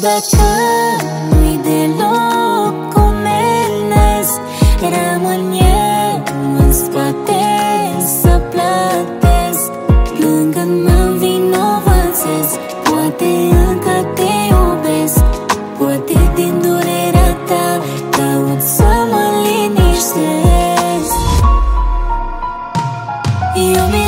de ce nu-i deloc comenesc Rămân eu în spate să plătesc. Plângând mă învinovățesc. Poate încă te iubesc. Poate din durerea ta Caut să mă liniștesc. Mi